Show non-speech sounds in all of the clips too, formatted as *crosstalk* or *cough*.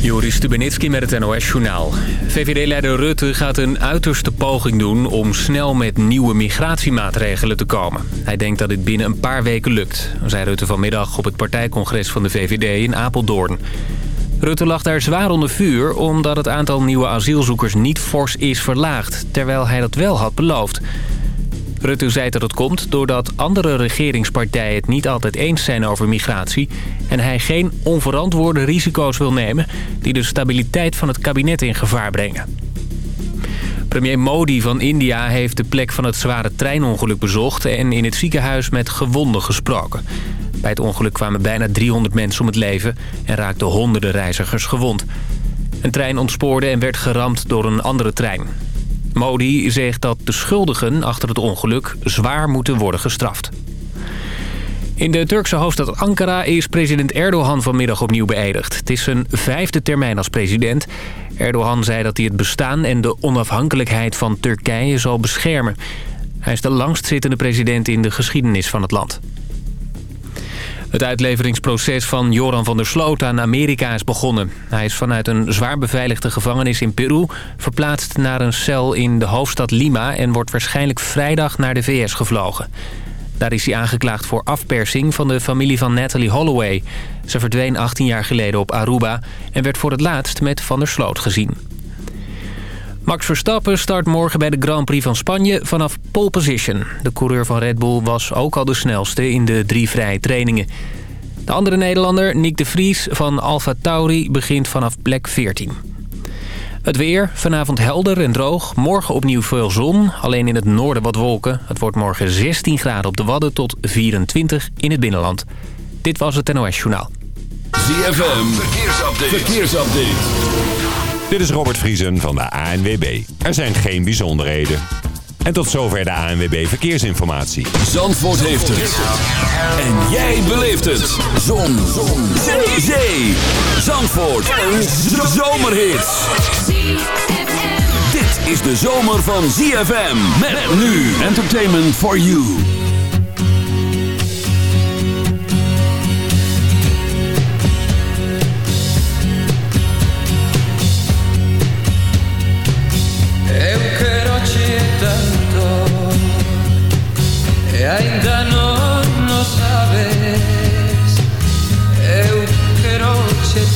Joris Stubenitski met het NOS-journaal. VVD-leider Rutte gaat een uiterste poging doen om snel met nieuwe migratiemaatregelen te komen. Hij denkt dat dit binnen een paar weken lukt, zei Rutte vanmiddag op het partijcongres van de VVD in Apeldoorn. Rutte lag daar zwaar onder vuur omdat het aantal nieuwe asielzoekers niet fors is verlaagd, terwijl hij dat wel had beloofd. Rutte zei dat het komt doordat andere regeringspartijen het niet altijd eens zijn over migratie... en hij geen onverantwoorde risico's wil nemen die de stabiliteit van het kabinet in gevaar brengen. Premier Modi van India heeft de plek van het zware treinongeluk bezocht... en in het ziekenhuis met gewonden gesproken. Bij het ongeluk kwamen bijna 300 mensen om het leven... en raakten honderden reizigers gewond. Een trein ontspoorde en werd geramd door een andere trein. Modi zegt dat de schuldigen achter het ongeluk zwaar moeten worden gestraft. In de Turkse hoofdstad Ankara is president Erdogan vanmiddag opnieuw beëdigd. Het is zijn vijfde termijn als president. Erdogan zei dat hij het bestaan en de onafhankelijkheid van Turkije zal beschermen. Hij is de langstzittende president in de geschiedenis van het land. Het uitleveringsproces van Joran van der Sloot aan Amerika is begonnen. Hij is vanuit een zwaar beveiligde gevangenis in Peru... verplaatst naar een cel in de hoofdstad Lima... en wordt waarschijnlijk vrijdag naar de VS gevlogen. Daar is hij aangeklaagd voor afpersing van de familie van Natalie Holloway. Ze verdween 18 jaar geleden op Aruba... en werd voor het laatst met Van der Sloot gezien. Max Verstappen start morgen bij de Grand Prix van Spanje vanaf pole position. De coureur van Red Bull was ook al de snelste in de drie vrije trainingen. De andere Nederlander, Nick de Vries van Alfa Tauri, begint vanaf plek 14. Het weer, vanavond helder en droog. Morgen opnieuw veel zon, alleen in het noorden wat wolken. Het wordt morgen 16 graden op de Wadden tot 24 in het binnenland. Dit was het NOS Journaal. ZFM, verkeersupdate. verkeersupdate. Dit is Robert Vriesen van de ANWB. Er zijn geen bijzonderheden. En tot zover de ANWB Verkeersinformatie. Zandvoort heeft het. En jij beleeft het. Zon. Zon. Zee. Zee. Zandvoort. Een zomerhit. Dit is de zomer van ZFM. Met nu. Entertainment for you.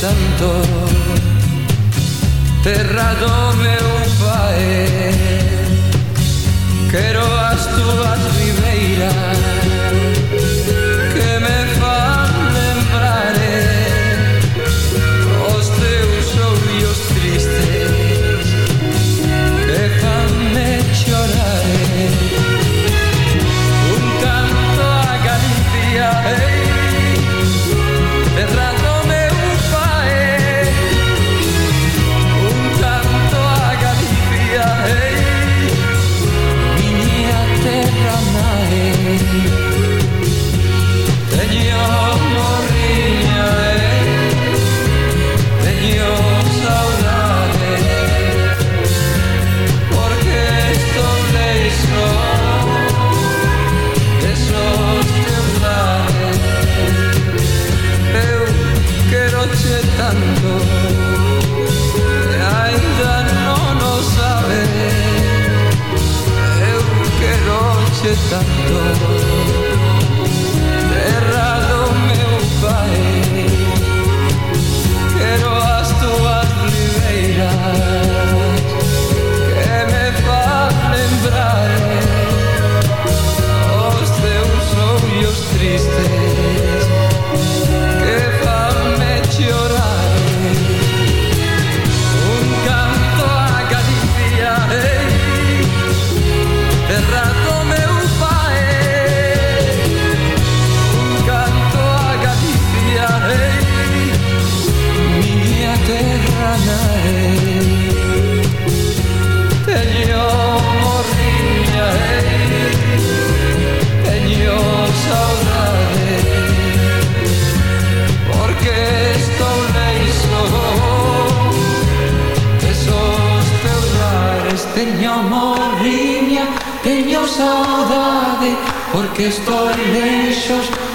santo Terra do meu pai Quero as túas tanto. Que ainda no no sabe. Eu que noche tanto.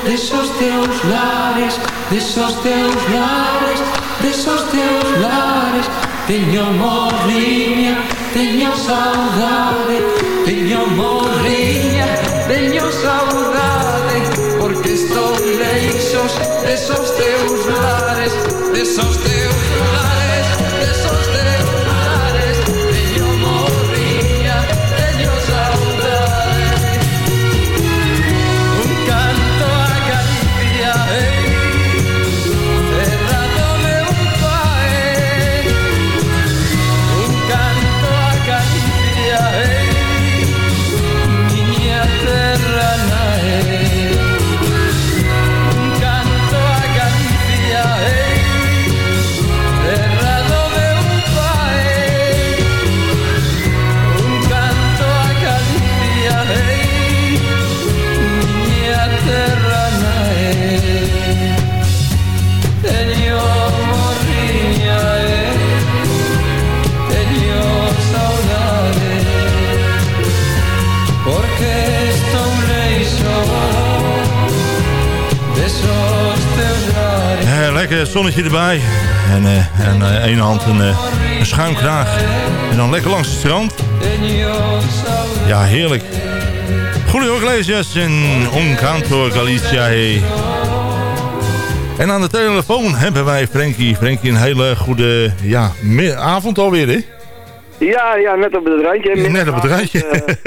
Esos teus lares, esos teus lares esos teus lares. Teño morriña, teño saudade Teño morriña, teño saudade. Porque estou leixos desos teus lares Desos teus lares, zonnetje erbij. En, eh en eh, één hand een, eh, een schuimkraag. En dan lekker langs het strand. Ja, heerlijk. Julio Iglesias en Un Canto Galicia. hey. En aan de telefoon hebben wij Frankie. Frankie, een hele goede ja, avond alweer, hè? Ja, ja, net op het randje. Net op het randje. Het,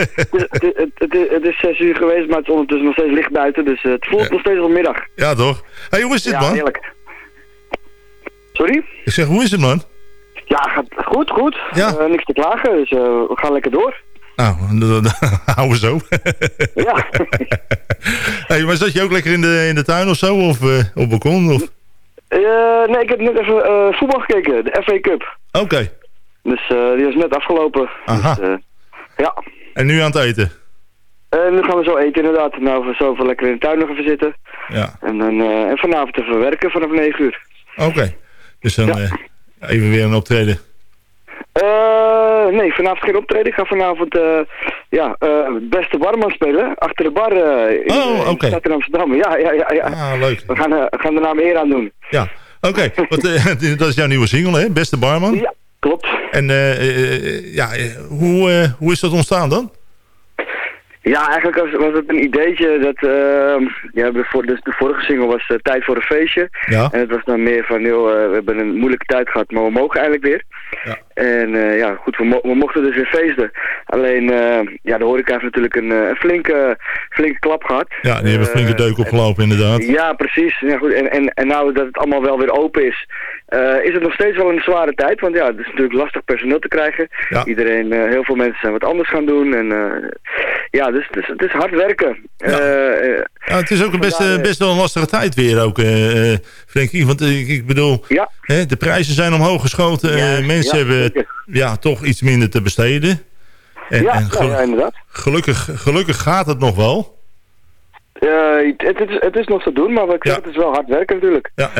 het, het, het is- zes uur geweest, maar het is ondertussen nog steeds licht buiten. Dus het voelt nog steeds als middag. Ja, toch? hey, hoe is dit, ja, man? heerlijk. Sorry? Ik zeg, hoe is het, man? Ja, gaat goed, goed. Ja. Eh, niks te klagen, dus eh, we gaan lekker door. Nou, *laughs* dat- houden we zo. Ja. *laughs* hey, maar zat je ook lekker in de, in de tuin of zo? Of eh, op balkon? Of... Nee, ik heb net even voetbal gekeken, de FA Cup. Oké. Dus die is net afgelopen. Aha. Dus, ja. En nu aan het eten? En nu gaan we zo eten inderdaad. Nou, we zo even lekker in de tuin nog even zitten. Ja. En, dan, en vanavond even werken vanaf 9 uur. Oké. Dus dan Ja. eh, even weer een optreden. Eh, nee, vanavond geen optreden. Ik ga vanavond eh, ja, het beste barman spelen. Achter de bar in, Oh, in oké. de stad in Amsterdam. Ja, ja, ja. ja. Ah, leuk. We gaan, gaan de naam eer aan doen. Ja. Oké, *laughs* *laughs* dat is jouw nieuwe single, hè? Beste barman. Ja, klopt. En ja, hoe, hoe is dat ontstaan dan? Ja, eigenlijk was, was het een ideetje dat... eh, ja, de, voor, dus de vorige single was eh, Tijd voor een feestje. Ja. En het was dan meer van, joh, eh, we hebben een moeilijke tijd gehad, maar we mogen eigenlijk weer. Ja. En eh, ja, goed, we, mo- we mochten dus weer feesten. Alleen, eh, ja, de horeca heeft natuurlijk een, een flinke, flinke klap gehad. Ja, die hebben Eh, flinke deuk opgelopen inderdaad. Ja, precies. Ja, goed. En, en, en nou dat het allemaal wel weer open is, eh, is het nog steeds wel een zware tijd. Want ja, het is natuurlijk lastig personeel te krijgen. Ja. Iedereen, eh, heel veel mensen zijn wat anders gaan doen. En eh, ja, dus het is, het is hard werken. Ja. Ja, het is ook een best, best wel een lastige tijd weer ook, Frankie. Want ik, ik bedoel, ja, hè, de prijzen zijn omhoog geschoten. Ja, mensen ja, hebben ja, toch iets minder te besteden. En, ja, en nou gelu- ja, gelukkig, gelukkig gaat het nog wel. Het, het, is, het is nog te doen, maar wat ik zeg, Ja. het is wel hard werken natuurlijk. Ja,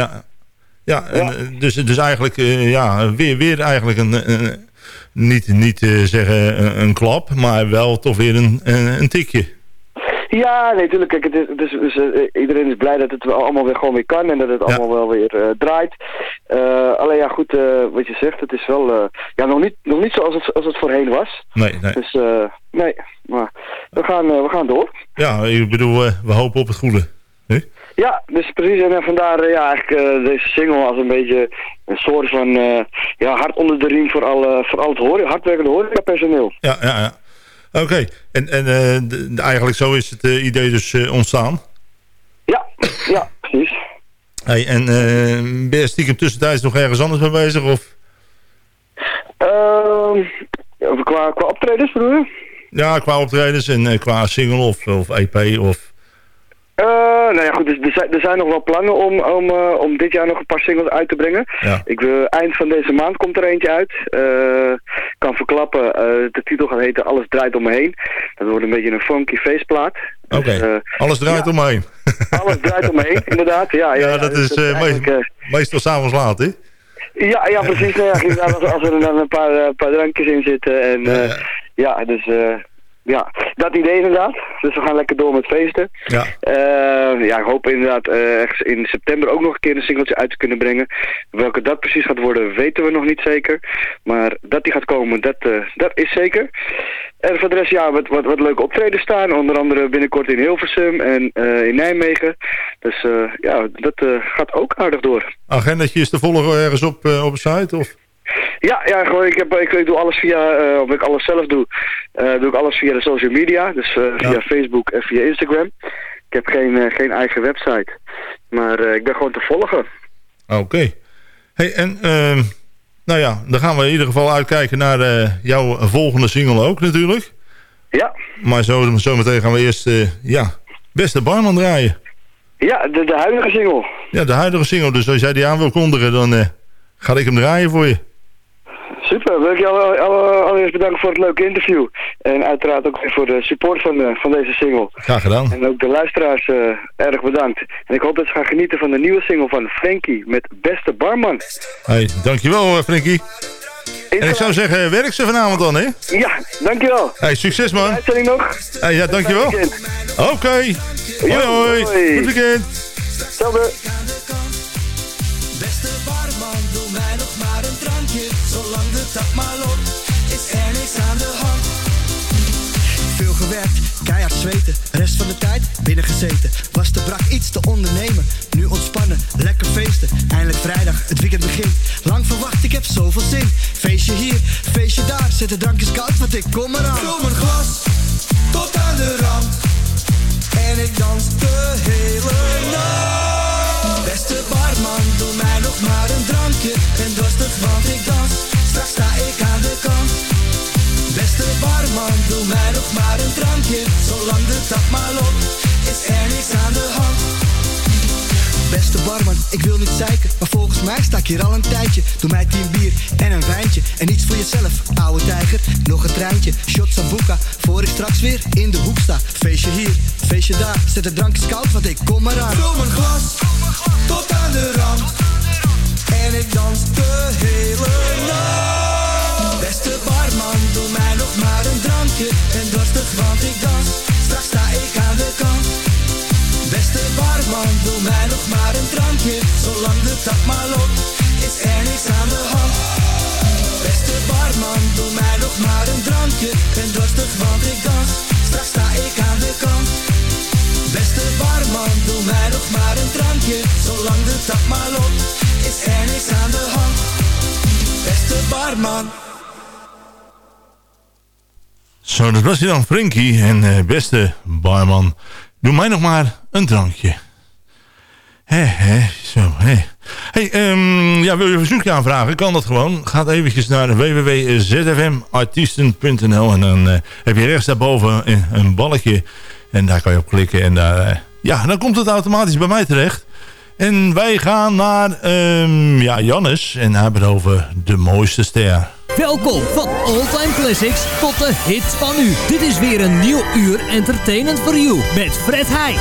ja. en, eh, Dus, dus eigenlijk eh, ja, weer, weer eigenlijk een, een- niet, niet eh, zeggen een, een klap, maar wel toch weer een, een, een tikje. Ja, nee, natuurlijk. Kijk, het is, het is, dus, iedereen is blij dat het allemaal weer gewoon weer kan en dat het allemaal wel weer draait. Alleen ja, goed, wat je zegt, het is wel ja, nog niet, nog niet zoals het, als het voorheen was. Nee, nee. Dus nee, maar we gaan, we gaan door. Ja, ik bedoel, we hopen op het goede. Hè? Ja, dus precies. En eh, vandaar eh, ja, eigenlijk eh, deze single als een beetje een soort van ja, hard onder de riem voor, alle, voor al het horen, hardwerkende horecapersoneel. Ja, ja, ja. Oké, en, en eigenlijk zo is het idee dus ontstaan. Ja, ja, precies. Hey, en eh, ben je stiekem tussentijds nog ergens anders mee bezig? Of? Ehm, qua, qua optredens bedoel je? Ja, qua optredens en qua single of, of EP of... Eh, nou ja, goed, dus er, zijn, er zijn nog wel plannen om, om, eh, om dit jaar nog een paar singles uit te brengen. Ja. Ik wil, eind van deze maand komt er eentje uit. Eh, kan verklappen, de titel gaat heten Alles draait om me heen. Dat wordt een beetje een funky feestplaat. Dus, Oké, alles draait ja. om me heen. *laughs* alles draait om me heen, inderdaad. Ja, ja, Ja, dat dus is eh, eigenlijk, meest- eh, meestal s'avonds laat, hè? ja, ja, precies. Nou als, als er dan een paar, paar drankjes in zitten. En ja, dus... ja, dat idee inderdaad. Dus we gaan lekker door met feesten. Ja. Eh, ja, ik hoop inderdaad eh, ergens in september ook nog een keer een singeltje uit te kunnen brengen. Welke dat precies gaat worden, weten we nog niet zeker. Maar dat die gaat komen, dat, eh, dat is zeker. En voor de rest, ja, wat, wat, wat leuke optreden staan. Onder andere binnenkort in Hilversum en in Nijmegen. Dus ja, dat gaat ook aardig door. Agendatje is te volgen ergens op, op site? Of? Ja, ja gewoon, ik, heb, ik, doe alles via, uh, of ik alles zelf doe, uh, doe ik alles via de social media. Dus uh, via Facebook en via Instagram. Ik heb geen, geen eigen website. Maar ik ben gewoon te volgen. Oké. Hey, en ehm, nou ja, dan gaan we in ieder geval uitkijken naar jouw volgende single ook natuurlijk. Ja. Maar zo, zo meteen gaan we eerst, ja, beste barman draaien. Ja, de, de huidige single. Ja, de huidige single. Dus als jij die aan wil kondigen, dan ga ik hem draaien voor je. Super, wil ik jou allereerst bedanken voor het leuke interview. En uiteraard ook voor de support van, de, van deze single. Graag gedaan. En ook de luisteraars uh, erg bedankt. En ik hoop dat ze gaan genieten van de nieuwe single van Frankie met Beste Barman. Hey, dankjewel eh, Frankie. En ik zou zeggen, werk ze vanavond dan, hè? Ja, dankjewel. Hey, succes man. Uitzending nog. Hey, ja, dankjewel. Oké. Okay. Hoi, hoi. Goed weekend. Hetzelfde. tap gewerkt, keihard zweten, rest van de tijd binnen gezeten. Was te brak iets te ondernemen, nu ontspannen, lekker feesten. Eindelijk vrijdag, het weekend begint. Lang verwacht, ik heb zoveel zin. Feestje hier, feestje daar, zet de drankjes koud, want ik kom eraan. Ik wil niet zeiken, maar volgens mij sta ik hier al een tijdje. Doe mij tien bier en een wijntje en iets voor jezelf, ouwe tijger. Nog een treintje, shot sambuca, voor ik straks weer in de hoek sta. Feestje hier, feestje daar, zet de drankjes koud, want ik kom eraan. Vul mijn glas, tot aan de rand. Zolang de tap maar loopt Is er niks aan de hand Beste barman, doe mij nog maar een drankje En dorstig, want ik dans Straks sta ik aan de kant Beste barman, doe mij nog maar een drankje Zolang de tap maar loopt is er niks aan de hand. Beste barman. Zo, dat was hij dan, Frankie. En uh, beste barman, doe mij nog maar een drankje. Hé, hé, zo, hé. Hey, um, ja, wil je een verzoekje aanvragen? Kan dat gewoon. Ga eventjes naar www.zfmartiesten.nl en dan uh, heb je rechts daarboven een, een balkje. En daar kan je op klikken en daar, uh, ja, dan komt het automatisch bij mij terecht. En wij gaan naar um, ja, Jannes en hebben het over de mooiste ster. Welkom van All Time Classics tot de hit van u. Dit is weer een nieuw uur Entertainment for You met Fred Heij.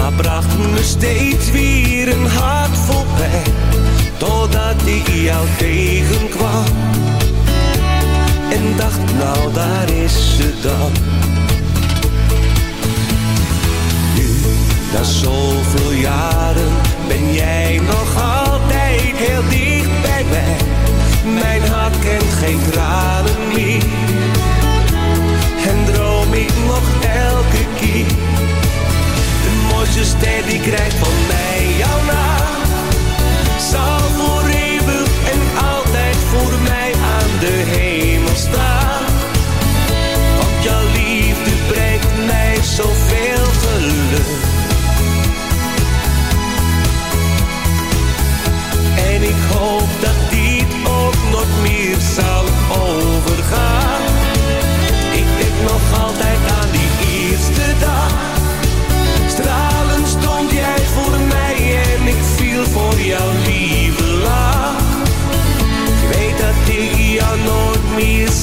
Maar bracht me steeds weer een hart pijn. Totdat ik jou tegenkwam en dacht, nou daar is ze dan. Nu, na zoveel jaren, ben jij nog altijd heel dicht bij mij. Mijn hart kent geen tranen meer en droom ik nog elke keer mooiste ster die krijgt van mij jouw naam.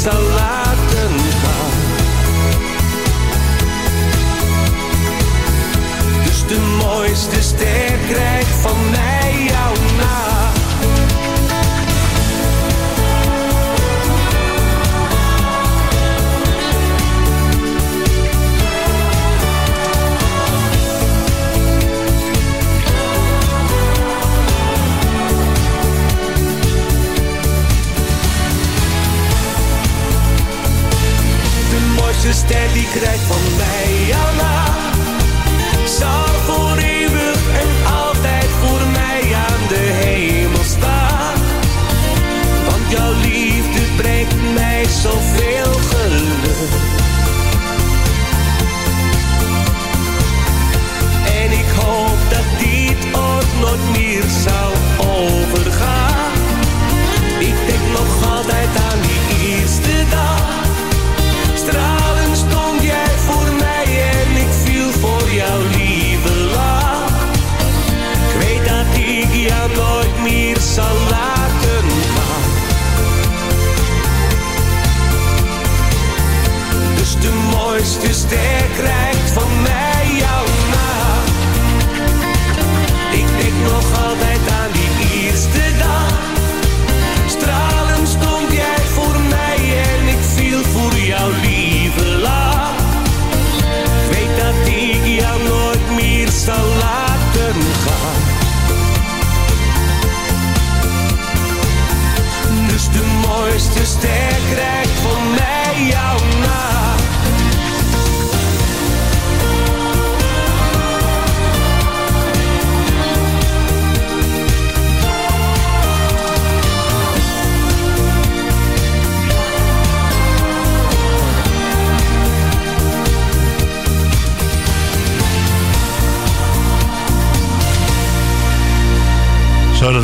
so loud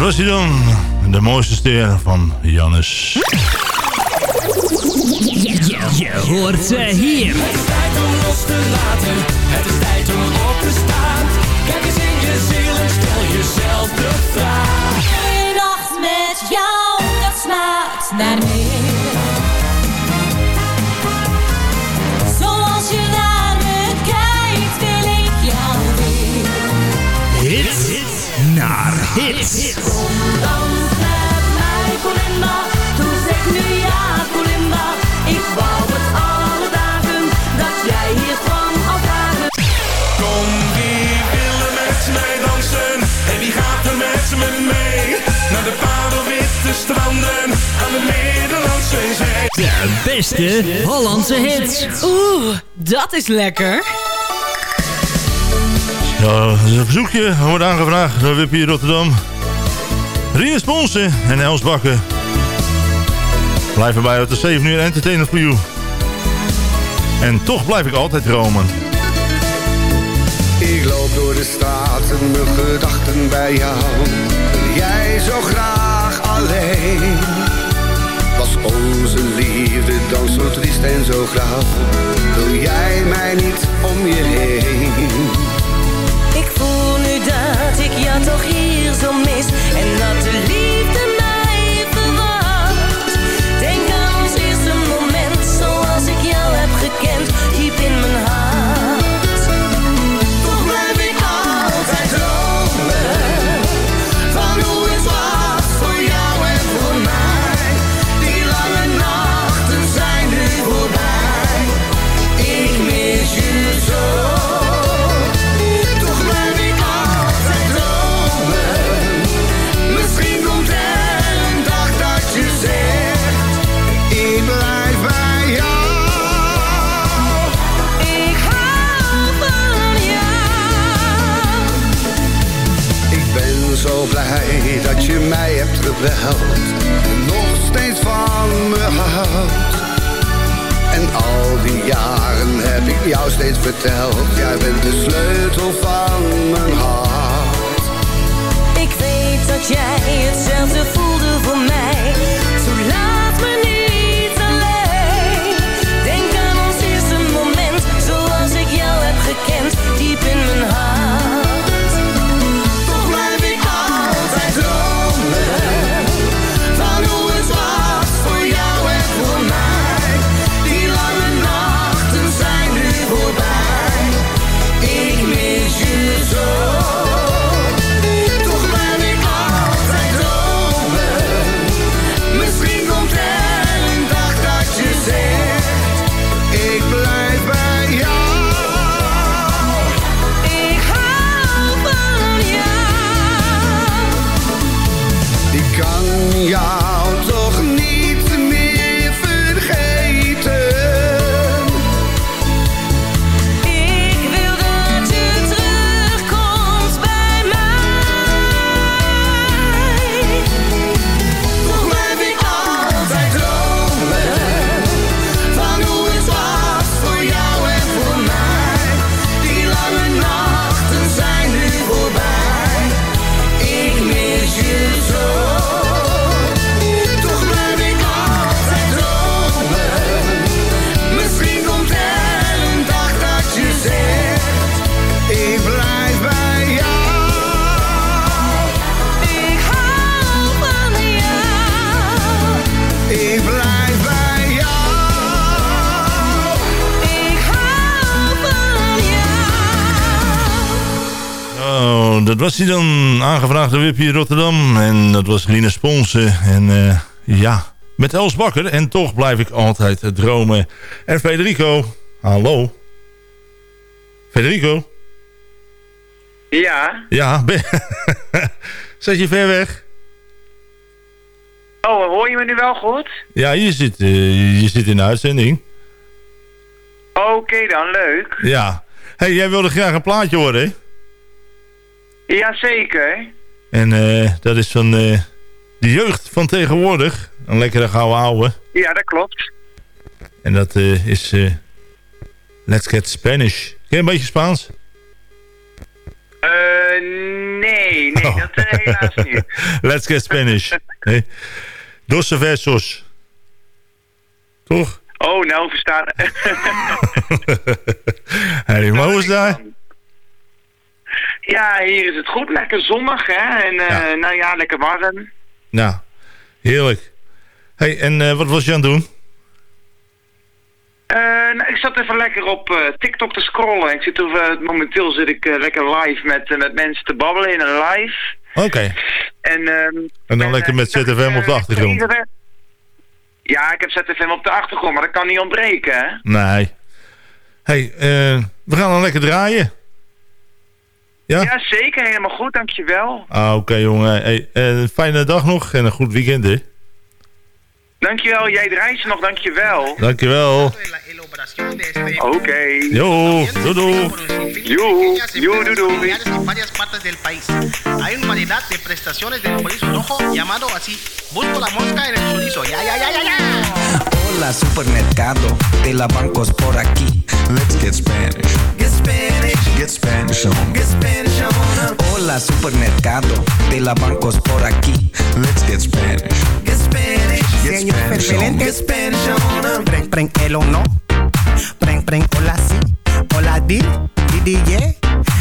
was hij dan. De mooiste ster van Jannes. Je hoort ze hier. Het is tijd om los te laten, het is tijd om op te staan. Kijk eens in je ziel en stel jezelf de vraag. Een nacht met jou, dat smaakt naar meer. Naar hit. Kom dans met mij, Colinda. Toen zeg nu ja, Colinda. Ik wou het alle dagen dat jij hier kwam al dagen. Kom, wie wil er met mij dansen? En wie gaat er met me mee? Naar de parelwitte stranden aan de Nederlandse zee. De beste Hollandse hits. Oeh, dat is lekker. Is een verzoekje. Wordt aangevraagd door Wippie Rotterdam. Ries Ponsen en Els Bakken. Blijf erbij uit de 7 uur entertainment voor you. En toch blijf ik altijd dromen. Ik loop door de straten, mijn gedachten bij jou. Jij zo graag alleen. Was onze liefde dan zo triest en zo grauw? Wil jij mij niet om je heen? Ik voel nu dat ik jou toch hier zo mis. En dat de liefde dat was hij dan, aangevraagd door Wippie Rotterdam. En dat was Rina Sponsen. En eh, ja, met Els Bakker. En toch blijf ik altijd dromen. En Federico, hallo. Federico? Ja. Ja, ben... *laughs* zet je ver weg? Oh, hoor je me nu wel goed? Ja, je zit, eh, je zit in de uitzending. Oké dan, leuk. Ja. hey, jij wilde graag een plaatje horen, hè? Jazeker. En eh, dat is van eh, de jeugd van tegenwoordig. Een lekkere gouden ouwe. Ja, dat klopt. En dat eh, is Let's Get Spanish. Ken je een beetje Spaans? Nee, nee, dat eh, helaas niet. *laughs* Let's Get Spanish. nee. Dosse versos. Toch? Oh, nou verstaan. *laughs* *laughs* hey, maar hoe is daar? Ja, hier is het goed. Lekker zonnig, hè. En eh, nou ja, lekker warm. Nou, heerlijk. hey, en eh, wat was je aan het doen? Eh, nou, ik zat even lekker op TikTok te scrollen. Ik zit momenteel zit ik lekker live met, met mensen te babbelen in een live. Oké. En, ehm, En dan lekker met ZFM op de achtergrond. ja, ik heb ZFM op de achtergrond, maar dat kan niet ontbreken, hè? Nee. hey, we gaan dan lekker draaien. Ja? Ja, zeker. Helemaal goed, dankjewel. Ah, oké jongen. Hey, eh, een fijne dag nog en een goed weekend, hè? Dankjewel. Jij draait ze nog, dankjewel. Dankjewel. Oké. Yo, doei doei. Yo, yo, doei doei. en varias partes del país. Hay una variedad de prestaciones del chorizo rojo llamado así. Busco la mosca en el chorizo. Ya, ya, ya, ya, ya. Hola supermercado de la bancos por aquí. Let's get Spanish. Get Spanish. Get Spanish on. Get Spanish on. Hola supermercado de la bancos por aquí. Let's get Spanish. Get Spanish. Get Spanish on. Get Spanish on. Preng, preng, el o no. Preng, preng, hola si. Hola di, di, di, yeah.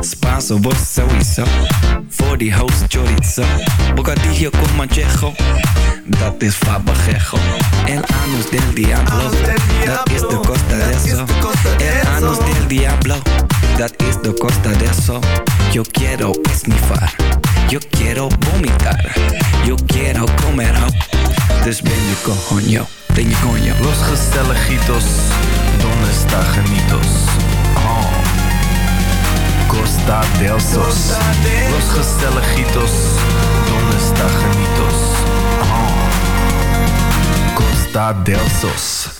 Spaanse worst sowieso. Voor die host chorizo. Bocadillo con manchejo. Dat is fabajejo. El anus del diablo. Dat is de costa de eso. El anus del diablo. Dat is de costa de eso. Yo quiero esnifar. Yo quiero vomitar. Yo quiero comer ho. Dus ben je coño. Ben je coño. Los gezelligitos, donde está genitos? Oh. Costa del Sos. Los gezelligitos, donde está. Costa del Sos.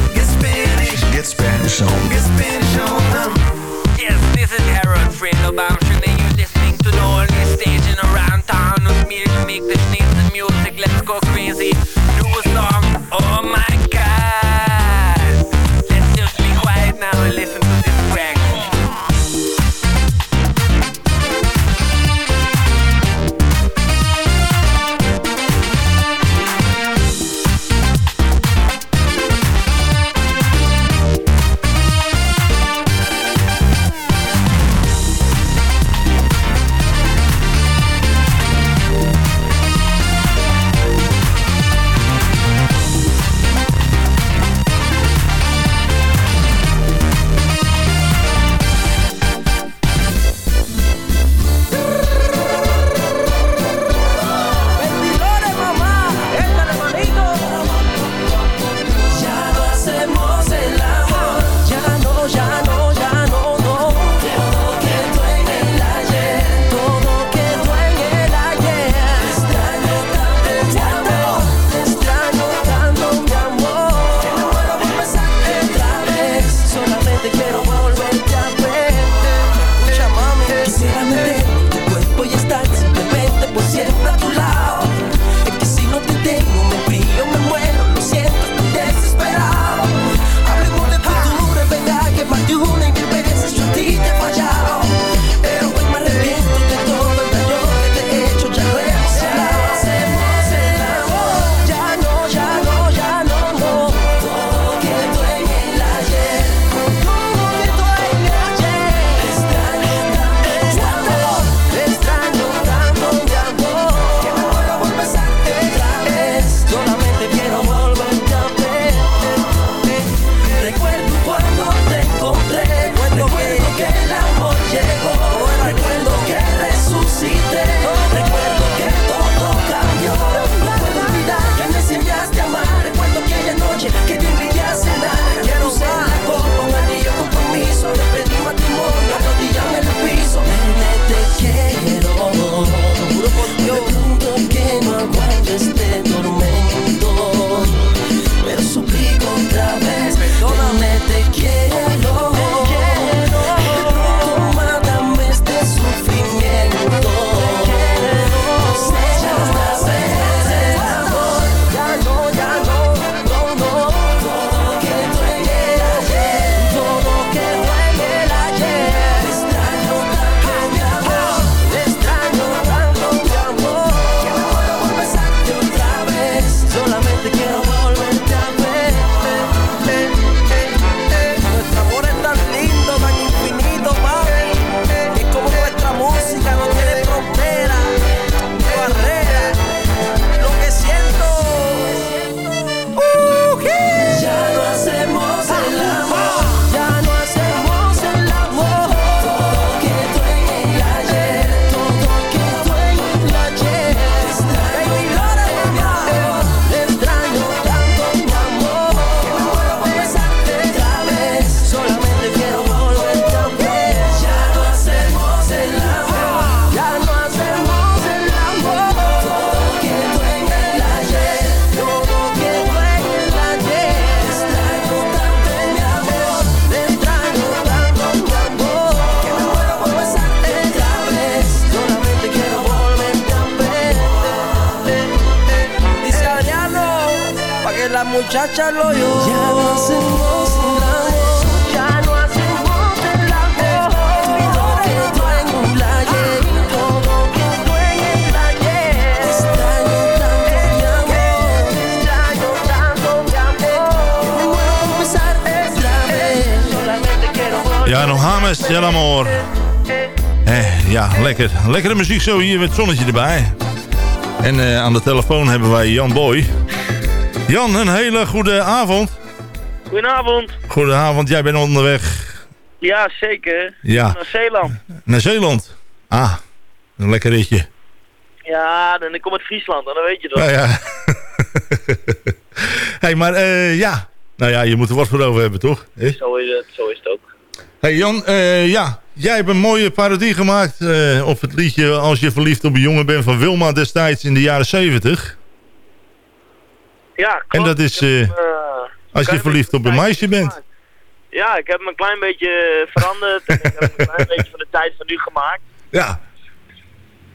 Get Spanish. Get Spanish on. Get Spanish on. Yes, this is Harold Fredo Bamshin and you're listening to the only stage in around town with me to make the sneeze and music. Let's go crazy. New song. Oh my Lekkere muziek zo hier met zonnetje erbij. En eh, aan de telefoon hebben wij Jan Boy. Jan, een hele goede avond. Goedenavond. Goedenavond, jij bent onderweg Ja, zeker. Ja. Naar Zeeland. naar Zeeland. Ah, een lekker ritje. Ja, dan ik kom uit Friesland, en dan weet je toch. Nou ja. *laughs* hey, maar eh, ja. Nou ja, je moet er wat voor over hebben, toch? Zo is het, zo is het ook. Hey Jan, eh, ja, jij hebt een mooie parodie gemaakt eh, op het liedje Als je verliefd op een jongen bent van Wilma destijds in de jaren 70. Ja, En klopt. dat is heb, eh, eh, als je verliefd op een meisje bent. Ja, ik heb hem een klein beetje veranderd. en ik heb hem een klein *laughs* beetje van de tijd van nu gemaakt. Ja,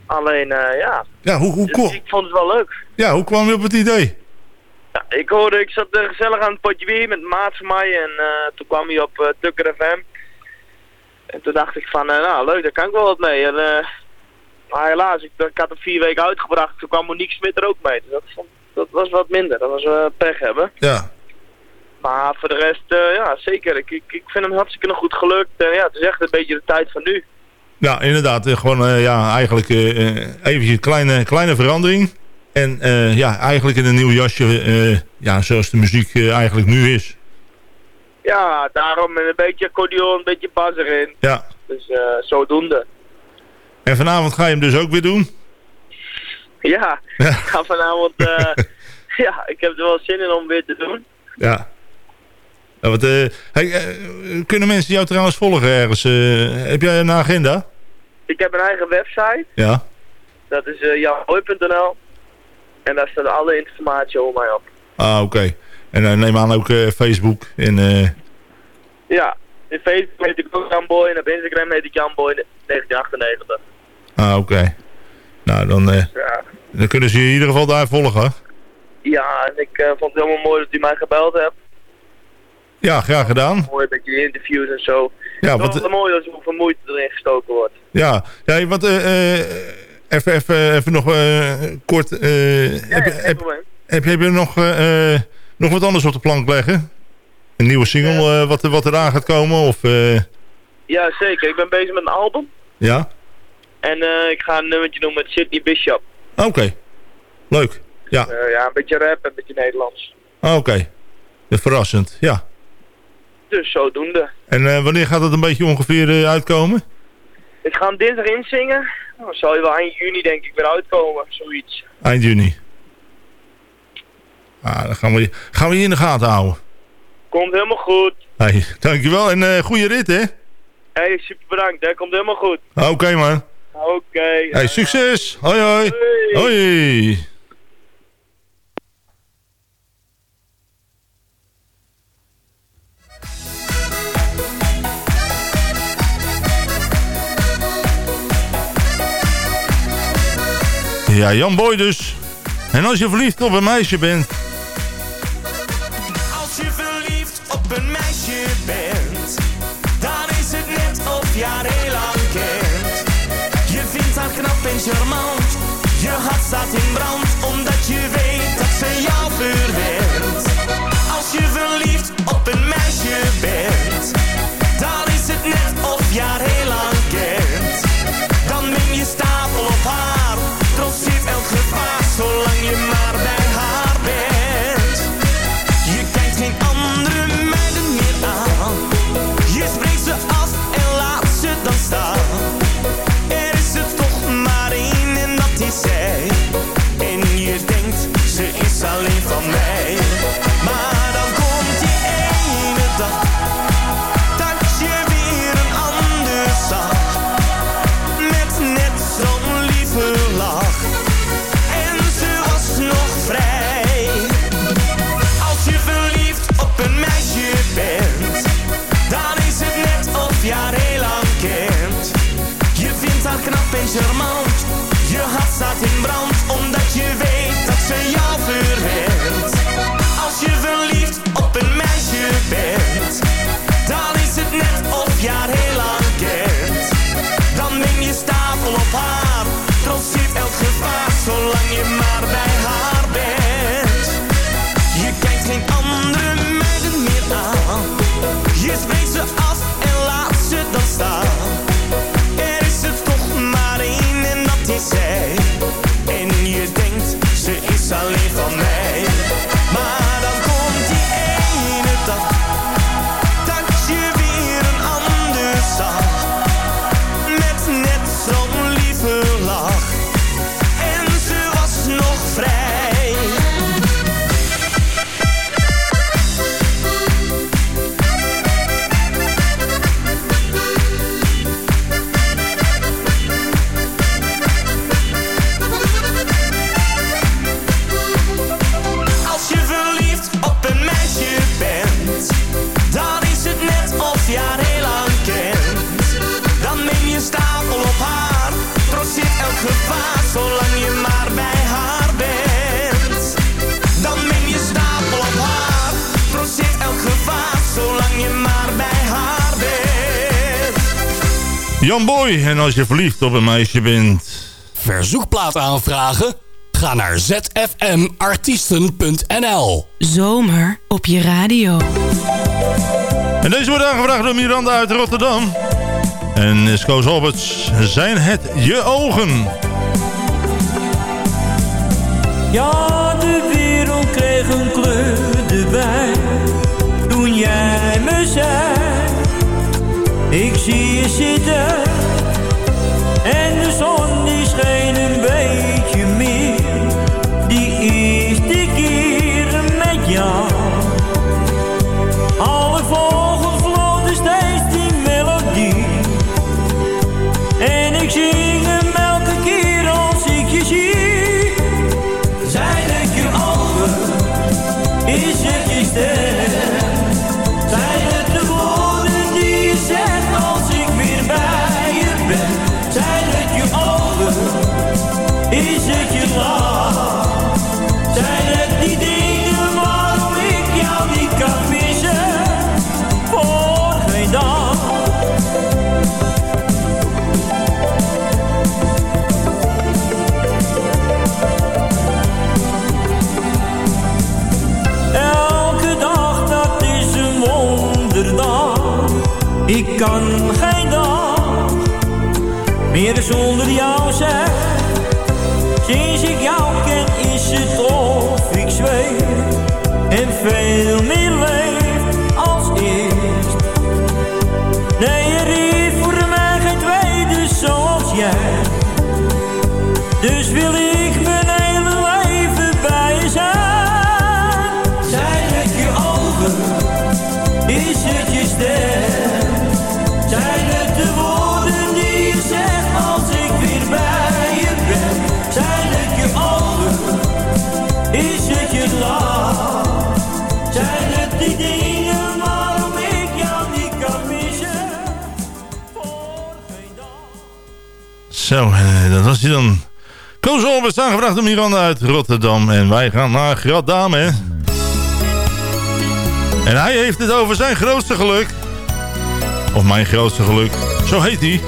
Alleen, ja. ja hoe, hoe, Dus ik vond het wel leuk. ja, hoe kwam je op het idee? Ja, ik hoorde, ik zat gezellig aan het potje bier met maat van mij en toen kwam hij op eh, Tukker FM. En toen dacht ik van, eh, nou leuk, daar kan ik wel wat mee. En, eh, maar helaas, ik, ik had hem vier weken uitgebracht, toen kwam Monique Smit er ook mee. Dus dat, dat was wat minder, dat was eh, pech hebben. Ja. Maar voor de rest, ja zeker, ik, ik, ik vind hem hartstikke nog goed gelukt. En ja, het is echt een beetje de tijd van nu. Ja, inderdaad. Gewoon ja, eigenlijk eventjes een kleine, kleine verandering. En ja, eigenlijk in een nieuw jasje, ja, zoals de muziek eigenlijk nu is. Ja, daarom met een beetje accordeon, een beetje bas erin. Ja. Dus eh, zodoende. En vanavond ga je hem dus ook weer doen? Ja, ik ga vanavond, eh, *laughs* ja, ik heb er wel zin in om weer te doen. Ja. ja wat, eh, hey, kunnen mensen jou trouwens volgen ergens? Heb jij een agenda? Ik heb een eigen website, Ja. dat is uh. En daar staat alle informatie over mij op. Ah, oké. En dan neem aan ook eh, Facebook en... eh, Ja, in Facebook heet ik ook Janboy en op Instagram heet ik Janboy 1998. ah, oké. Nou, dan, eh, Ja, dan kunnen ze je in ieder geval daar volgen. ja en ik eh, vond het helemaal mooi dat u mij gebeld hebt. Ja, graag gedaan. Mooi dat je interviews en zo. Ja, het is wat, wel mooi als er hoeveel moeite erin gestoken wordt. ja, ja wat, eh, eh, even, even, even nog eh, kort. eh, heb, heb, heb, heb je nog, eh, eh, nog wat anders op de plank leggen? Een nieuwe single eh, wat, wat eraan gaat komen? Of, eh, Ja, zeker. Ik ben bezig met een album. ja? En eh, ik ga een nummertje doen met Sydney Bishop. Oké. Leuk. Ja. Ja, een beetje rap en een beetje Nederlands. Ah, Oké. Verrassend. Ja. Dus zodoende. En wanneer gaat het een beetje ongeveer uitkomen? Ik ga hem dinsdag inzingen. Dan zal hij wel eind juni denk ik weer uitkomen. Zoiets. Eind juni. Ah, dan gaan we, gaan we je in de gaten houden. Komt helemaal goed. Hey, dankjewel en eh goede rit, hè? Hey, super bedankt. Dat komt helemaal goed. Oké, man. Oké. Hey, succes. Hoi, hoi. Hoi. Ja, Jan Boy dus. En als je verliefd op een meisje bent... op een meisje bent, dan is het net of je haar heel lang kent. Je vindt haar knap en charmant, je hart staat Jan Boy. En als je verliefd op een meisje bent... Verzoekplaat aanvragen? Ga naar zfmartiesten.nl Zomer op je radio. En deze wordt aangevraagd door Miranda uit Rotterdam. En Skoos Alberts zijn het je ogen. Ja, de wereld kreeg een kleur erbij. Toen jij me zei, ik zie je zitten. Kan geen dag meer zonder jou zijn. Dat was hij dan. Koos Alberts aangevraagd door Miranda uit Rotterdam. En wij gaan naar Gradam, hè. En hij heeft het over zijn grootste geluk. Of mijn grootste geluk. Zo heet hij.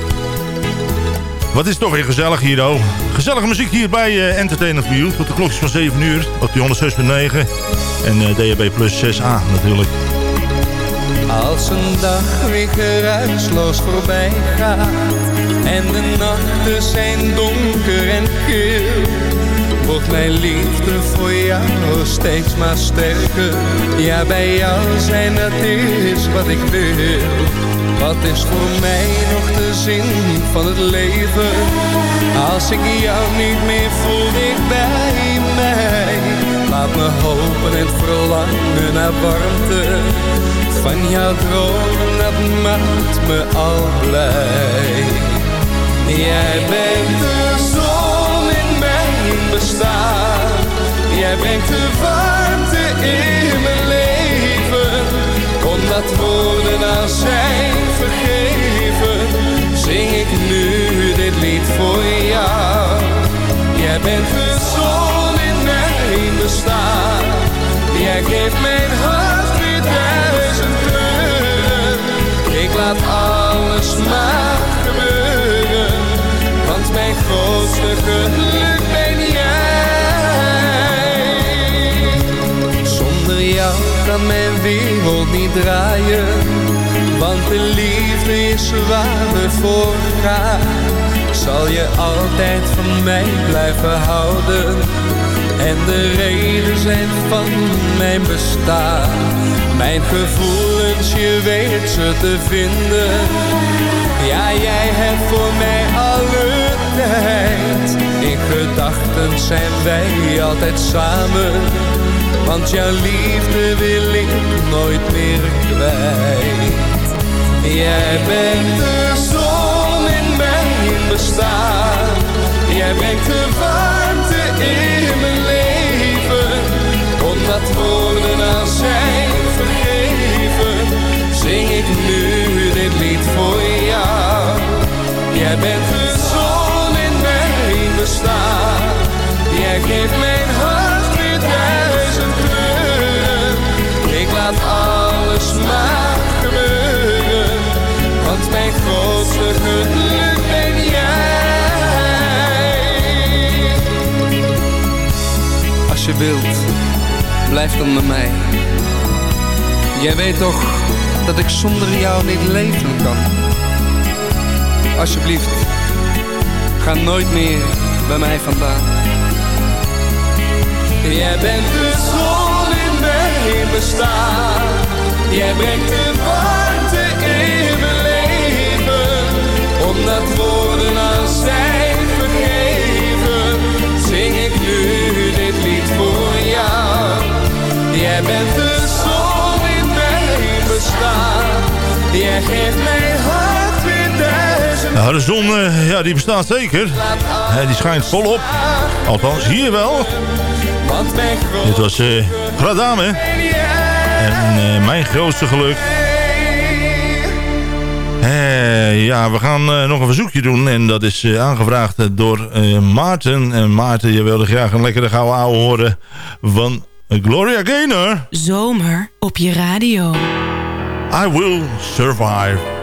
Wat is toch weer gezellig hier, oh. Gezellige muziek hier bij eh, Entertainment for. Tot de klokjes van 7 uur. Op die 106.9. En DHB plus 6A natuurlijk. Als een dag weer geruisloos voorbij gaat En de nachten zijn donker en kil Wordt mijn liefde voor jou steeds maar sterker? Ja, bij jou zijn dat is wat ik wil. Wat is voor mij nog de zin van het leven? Als ik jou niet meer voel bij mij. Laat me hopen en verlangen naar warmte. Van jouw dromen, dat maakt me al blij. Jij bent de zon in mijn bestaan. Jij brengt de warmte in mijn leven. Omdat woorden aan zijn vergeven, zing ik nu dit lied voor jou. Jij bent de zon in mijn bestaan. Jij geeft mijn hart weer duizend kleuren. Ik laat alles maar grootste geluk ben jij. Zonder jou kan mijn wereld niet draaien. Want de liefde is waar voor gaan. Zal je altijd van mij blijven houden en de reden zijn van mijn bestaan. Mijn gevoelens, je weet ze te vinden. Ja, jij hebt voor mij alle In gedachten zijn wij altijd samen. Want jouw liefde wil ik nooit meer kwijt. Jij bent de zon in mijn bestaan. Jij brengt de warmte in mijn leven. Omdat woorden aan zijn vergeven, zing ik nu dit lied voor jou. Jij bent de bestaan. Jij geeft mijn hart weer duizend kleuren. Ik laat alles maar gebeuren. Want mijn grootste geluk ben jij. Als je wilt, blijf dan bij mij. Jij weet toch dat ik zonder jou niet leven kan. Alsjeblieft, ga nooit meer bij mij vandaan. Jij bent de zon in mijn bestaan. Jij brengt de warmte in mijn leven. Omdat woorden als zijn vergeven, zing ik nu dit lied voor jou. Jij bent de zon in mijn bestaan. Jij geeft duizend. Nou, de zon eh, ja, die bestaat zeker. Die schijnt volop. Althans, hier wel. Dit was eh Gradame. En eh, mijn grootste geluk. Ja, we gaan nog een verzoekje doen. En dat is aangevraagd door Maarten. En Maarten, je wilde graag een lekkere gouden ouwe horen van Gloria Gaynor. Zomer op je radio. I will survive.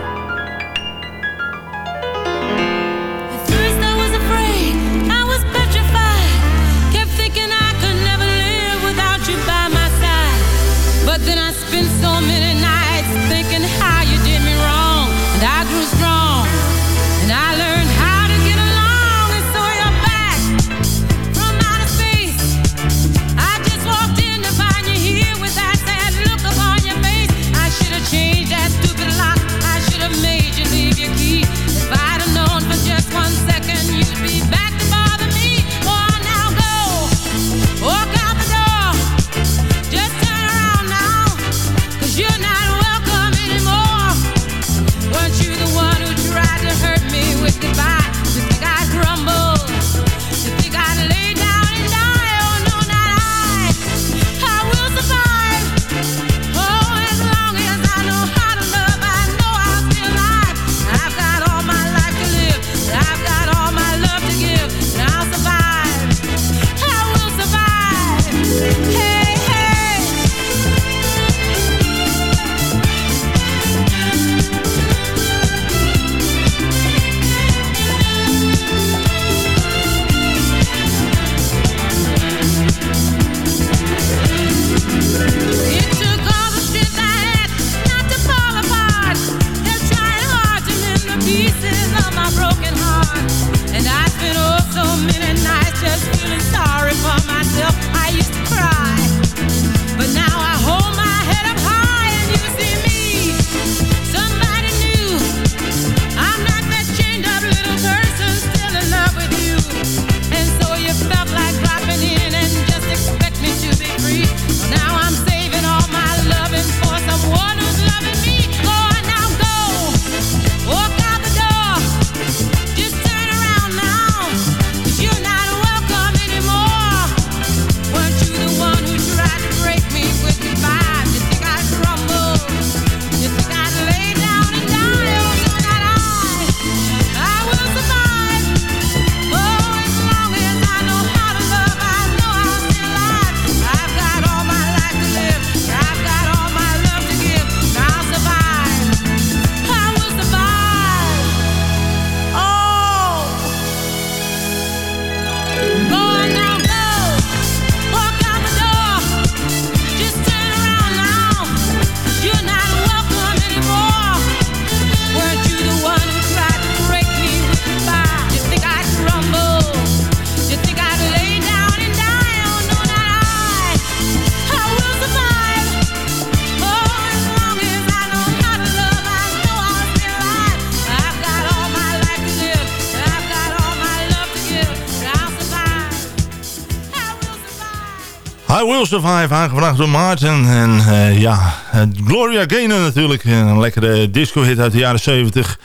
I Will Survive, aangevraagd door Maarten. En eh, ja, eh, Gloria Gaynor natuurlijk. Een lekkere disco-hit uit de jaren 70.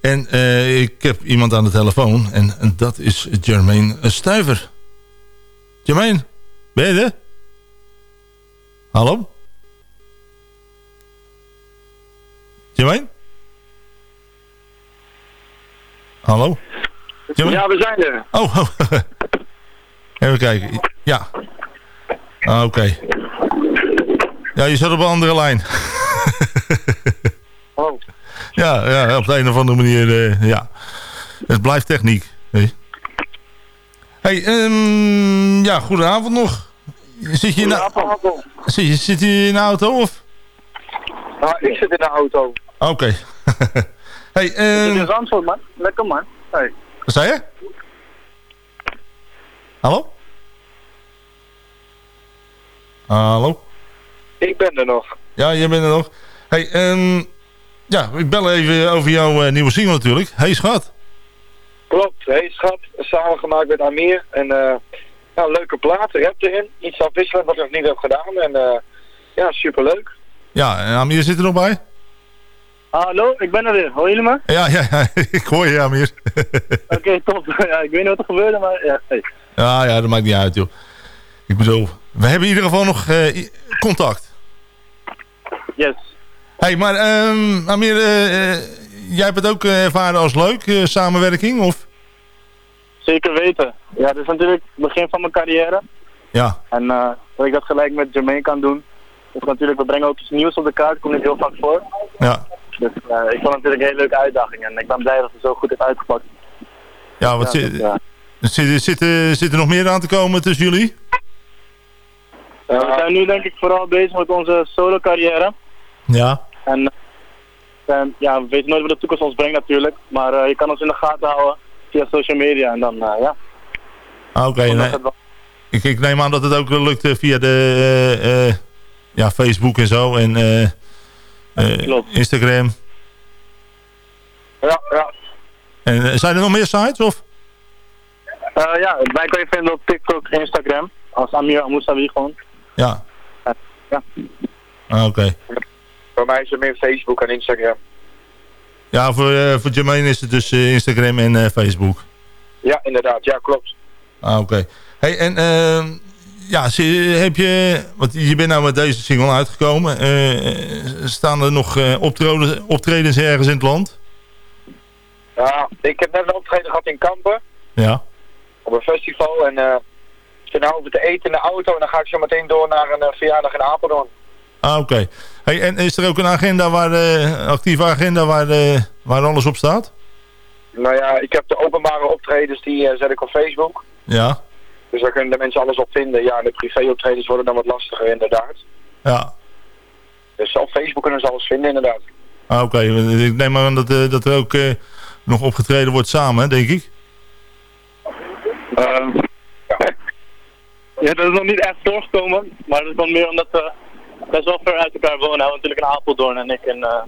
En eh, ik heb iemand aan de telefoon. En, en dat is Jermaine Stuiver. Jermaine, ben je er? Hallo? Jermaine? Hallo? Jermaine? Ja, we zijn er. Oh, oh. *laughs* even kijken. Ja. Ah, Oké. Ja, je zat op een andere lijn. *laughs* Oh. Ja, ja, op de een of andere manier, eh, ja. Het blijft techniek. Hey, hey ehm, ja, goedenavond nog. Zit je in de, zit, je- zit je in de auto of? Nou, ik zit in de auto. Oké. *laughs* hey, Ik zit ehm, in Zandvoort, man. Lekker, man. Hey. wat zei je? Hallo? Hallo? Ik ben er nog. Ja, jij bent er nog. Hey, ehm, ja, ik bel even over jouw eh, nieuwe single natuurlijk. Hey schat. Klopt. Hey, schat. Samengemaakt met Amir. En eh ja, leuke plaat. Rap erin. Iets afwisselend wat ik nog niet heb gedaan. En eh ja, superleuk. Ja, en Amir zit er nog bij? Hallo, ik ben er weer. Hoor jullie me? Ja, ja, ja, *laughs* ik hoor je Amir. *laughs* Oké, top. *laughs* ja, ik weet niet wat er gebeurde, maar ja. Hey. ja, ja, dat maakt niet uit joh. Ik bedoel, we hebben in ieder geval nog eh, contact. Yes. Hey, maar ehm, Amir, eh, eh, jij hebt het ook ervaren als leuk, samenwerking? Of? Zeker weten. Ja, dit is natuurlijk het begin van mijn carrière. Ja, En dat ik dat gelijk met Jermaine kan doen. Dus natuurlijk, we brengen ook iets nieuws op de kaart. Komt niet heel vaak voor. ja. Dus ik vond het natuurlijk een hele leuke uitdaging. En ik ben blij dat het zo goed is uitgepakt. Ja, wat Ja, zit, dat, ja. zit, zit, zit er nog meer aan te komen tussen jullie? We zijn nu denk ik vooral bezig met onze solo carrière. Ja. En eh, ja, we weten nooit wat de toekomst ons brengt natuurlijk. Maar eh, je kan ons in de gaten houden via social media. En dan, eh, ja. Ah, Oké, nee. wel. ik, ik neem aan dat het ook lukt via de ja, Facebook en zo en eh, Instagram. Ja, ja. En, zijn er nog meer sites? Of? Ja, mij kan je vinden op TikTok, Instagram. Als Amir Amousawi gewoon. Ja. Ja. Ah, Oké. Voor mij is het meer Facebook en Instagram. Ja, voor, eh, voor Jermaine is het dus eh, Instagram en eh, Facebook. Ja, inderdaad. Ja, klopt. Ah, oké. Hey, en ehm, ja, heb je, want je bent nou met deze single uitgekomen. staan er nog eh, optreden, optredens ergens in het land? Ja, ik heb net een optreden gehad in Kampen. Ja. Op een festival. En zit nou over te eten in de auto. En dan ga ik zo meteen door naar een eh, verjaardag in Apeldoorn. Ah, oké. Hey, en is er ook een agenda waar, een actieve agenda waar, eh, waar alles op staat? Nou ja, ik heb de openbare optredens, die zet ik op Facebook. Ja. Dus daar kunnen de mensen alles op vinden. Ja, en de privé-optredens worden dan wat lastiger inderdaad. Ja. Dus op Facebook kunnen ze alles vinden inderdaad. Ah, oké. Ik neem maar aan dat, dat er ook nog opgetreden wordt samen, denk ik. Ja, dat is nog niet echt doorgekomen. Maar dat is dan meer omdat we best wel ver uit elkaar wonen. Woont natuurlijk in Apeldoorn en ik in eh,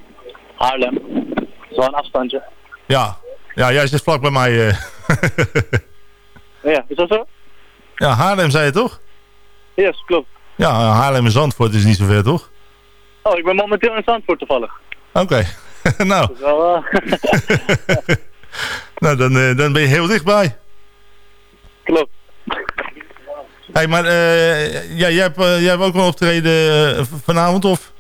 Haarlem. Dat is wel een afstandje. Ja. Ja, jij zit vlak bij mij. eh. *laughs* Ja, is dat zo? ja, Haarlem zei je toch? Yes, klopt. Ja, Haarlem en Zandvoort is niet zo ver, toch? Oh, ik ben momenteel in Zandvoort toevallig. Oké. *laughs* nou, Dat is wel, eh, *laughs* nou dan, dan ben je heel dichtbij. Klopt. Hey, maar eh, ja, jij, hebt, eh, jij hebt ook wel optreden eh, vanavond, of?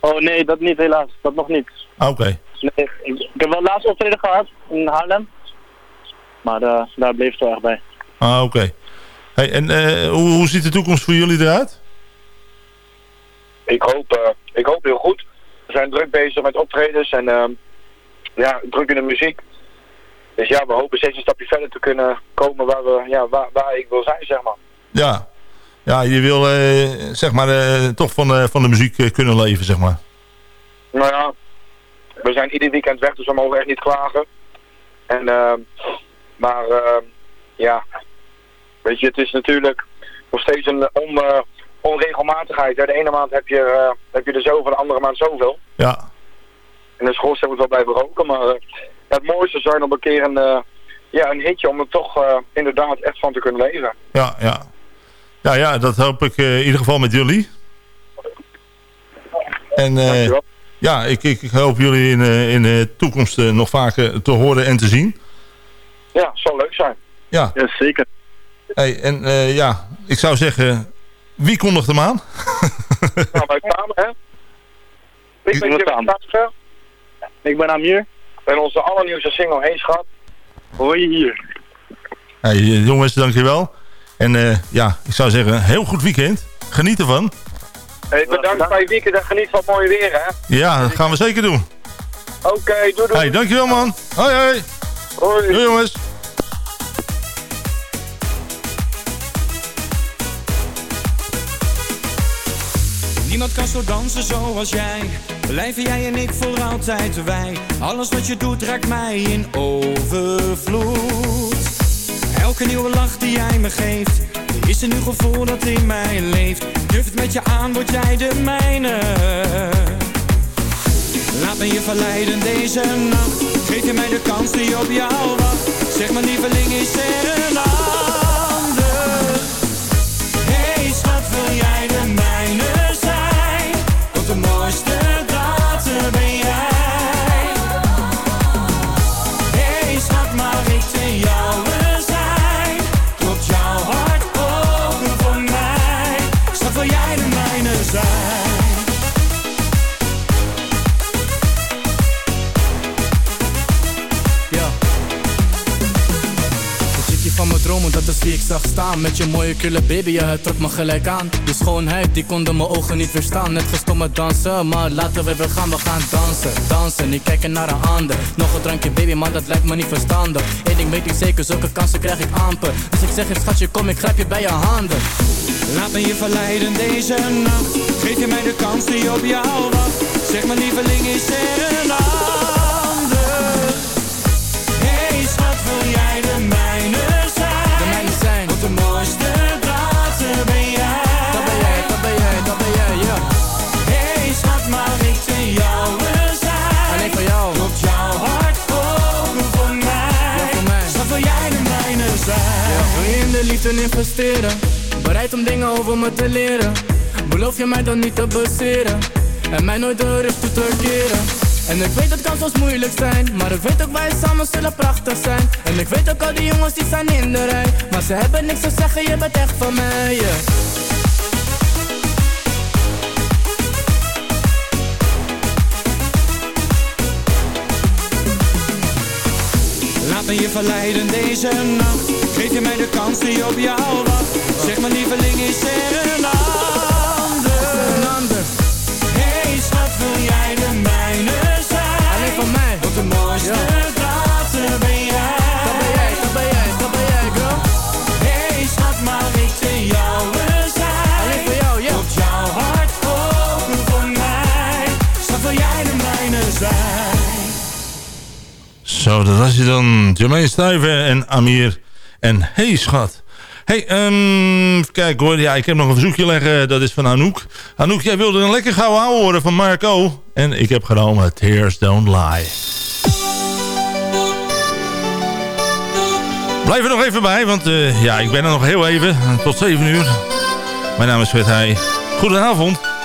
oh nee, dat niet helaas. Dat nog niet. Ah, Oké. Nee, ik, heb wel laatst optreden gehad in Haarlem. Maar eh, daar bleef het wel echt bij. Ah, oké. Hey, en eh, hoe, hoe ziet de toekomst voor jullie eruit? Ik hoop, eh, ik hoop heel goed. We zijn druk bezig met optredens en ehm, ja, druk in de muziek. Dus ja, we hopen steeds een stapje verder te kunnen komen waar, we, ja, waar, waar ik wil zijn, zeg maar. Ja. Ja, je wil eh, zeg maar eh, toch van, van de muziek eh, kunnen leven, zeg maar. Nou ja, we zijn ieder weekend weg, dus we mogen echt niet klagen. En, ehm, maar ehm, ja, weet je, het is natuurlijk nog steeds een on, onregelmatigheid. hè. De ene maand heb je, heb je er zoveel, de andere maand zoveel. Ja. En de schoorsteen moet wel blijven roken, maar eh, het mooiste zou nog een keer een, eh, ja, een hitje om er toch eh, inderdaad echt van te kunnen leven. Ja, ja. Ja, ja, dat hoop ik eh, in ieder geval met jullie. En eh, ja, ik, ik ik hoop jullie in, eh, in de toekomst nog vaker te horen en te zien. Ja, zal leuk zijn. Ja. Ja, zeker. Hey, en eh, ja, ik zou zeggen, wie kondigt hem aan? *laughs* Nou, wij samen, hè? Ik ben Jim Staatser. Ik ben Amir. En onze allernieuwste single Heen Schat. Hoor je hier. Hey, jongens, dankjewel. En eh, ja, ik zou zeggen, heel goed weekend. Geniet ervan. Hey, bedankt voor je weekend en geniet van het mooie weer, hè? Ja, dat gaan we zeker doen. Oké, doei doei. Hey, dankjewel man. Hoi hoi. Hoi. Doei jongens. Niemand kan zo dansen zoals jij. Blijven jij en ik voor altijd wij. Alles wat je doet raakt mij in overvloed. Elke nieuwe lach die jij me geeft, is een nieuw gevoel dat in mij leeft. Durf het met je aan, word jij de mijne. Laat me je verleiden deze nacht. Geef je mij de kans die op jou wacht. Zeg maar lieveling, is er een ander? Mijn is wie ik zag staan. Met je mooie kille baby, ja, het trok me gelijk aan. De schoonheid, die konden mijn ogen niet weerstaan. Net gestopt met dansen, maar laten we weer gaan We gaan dansen, dansen, niet kijken naar een ander. Nog een drankje baby, maar dat lijkt me niet verstandig. Eén ding weet ik zeker, zulke kansen krijg ik amper. Dus ik zeg schatje, kom ik grijp je bij je handen. Laat me je verleiden deze nacht. Geef je mij de kans die op jou wacht. Zeg maar lieveling, is er een ander? Bereid om dingen over me te leren. Beloof je mij dan niet te baseren. En mij nooit de rug toe te keren. En ik weet het kan soms moeilijk zijn Maar ik weet ook wij samen zullen prachtig zijn. En ik weet ook al die jongens die staan in de rij. Maar ze hebben niks te zeggen, je bent echt van mij. Laat me je verleiden deze nacht Geef je mij de kans die op jou wacht Zeg maar lieveling, is er een ander? Een ander Hey schat, wil jij de mijne zijn? Alleen van mij Want de mooiste daten ben jij Dat ben jij, dat ben jij, dat ben jij girl Hey schat, mag ik te jouwe zijn? Alleen voor jou, ja Klopt jouw hart open voor mij? Schat, wil jij de mijne zijn? Zo, dat was je dan. Jermaine Stuyven en Amir. En hey schat. Hey, um, kijk hoor. Ja, ik heb nog een verzoekje leggen. Dat is van Anouk. Anouk, jij wilde een lekker gauw ouwe horen van Marco. En ik heb genomen Tears Don't Lie. Blijf er nog even bij, want uh, ja, ik ben er nog heel even. Tot 7 uur. Mijn naam is Fred. Goedenavond.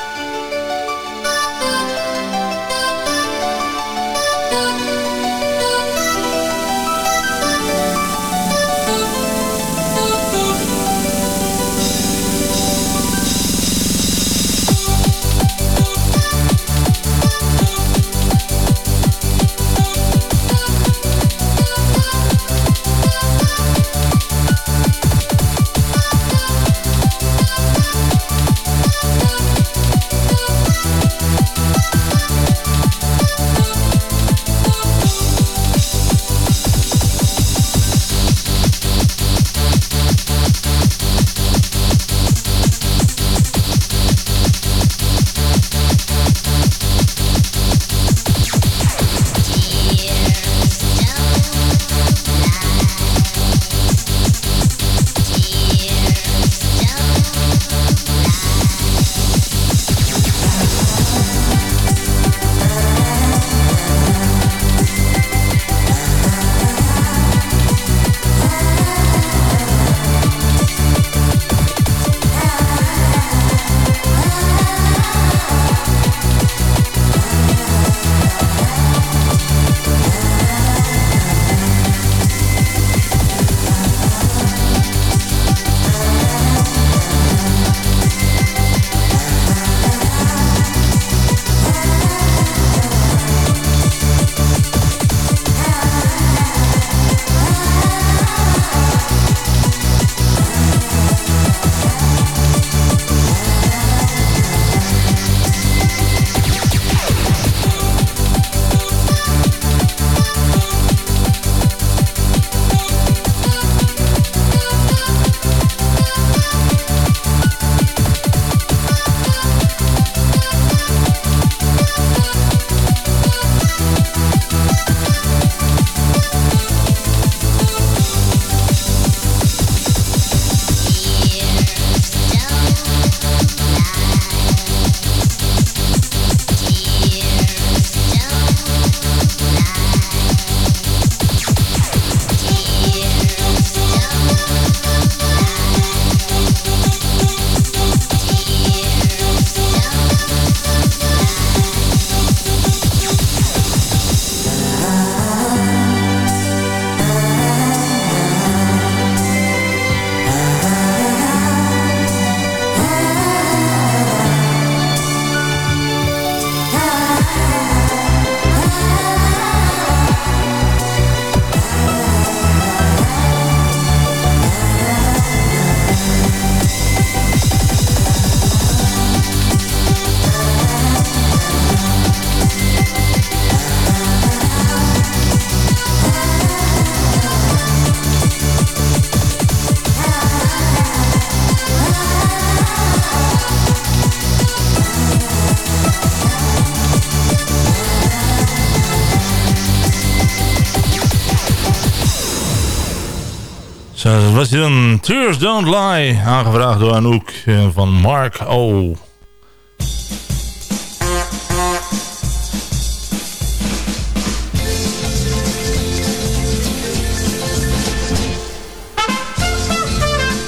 Was dan Tears Don't Lie, aangevraagd door Anouk eh, van Mark O.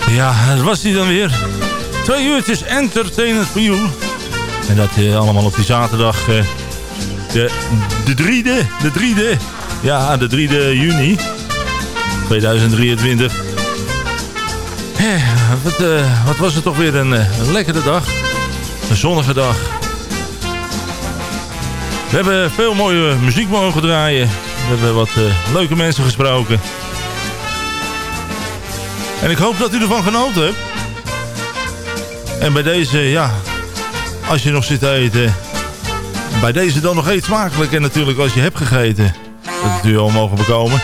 Ja, dat was hij dan weer. Twee uurtjes entertainment for you. En dat eh, allemaal op die zaterdag. eh, de, de driede, de. Ja, de 3 juni 2023. Wat, eh, wat was het toch weer een, eh, een lekkere dag. Een zonnige dag. We hebben veel mooie muziek mogen draaien. We hebben wat eh, leuke mensen gesproken. En ik hoop dat u ervan genoten hebt. En bij deze, ja, als je nog zit te eten... Bij deze dan nog eet smakelijk. En natuurlijk als je hebt gegeten, dat het u al mogen bekomen.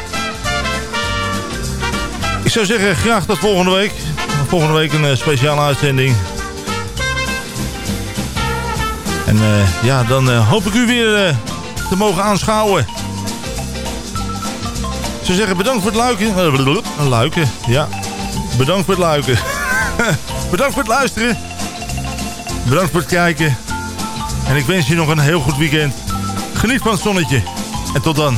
Ik zou zeggen, graag tot volgende week. Volgende week een eh, speciale uitzending. En eh, ja, dan eh, hoop ik u weer te mogen aanschouwen. Zou zeggen, bedankt voor het luiken. Luiken, ja. Bedankt voor het luiken. *laughs* bedankt voor het luisteren. Bedankt voor het kijken. En ik wens je nog een heel goed weekend. Geniet van het zonnetje. En tot dan.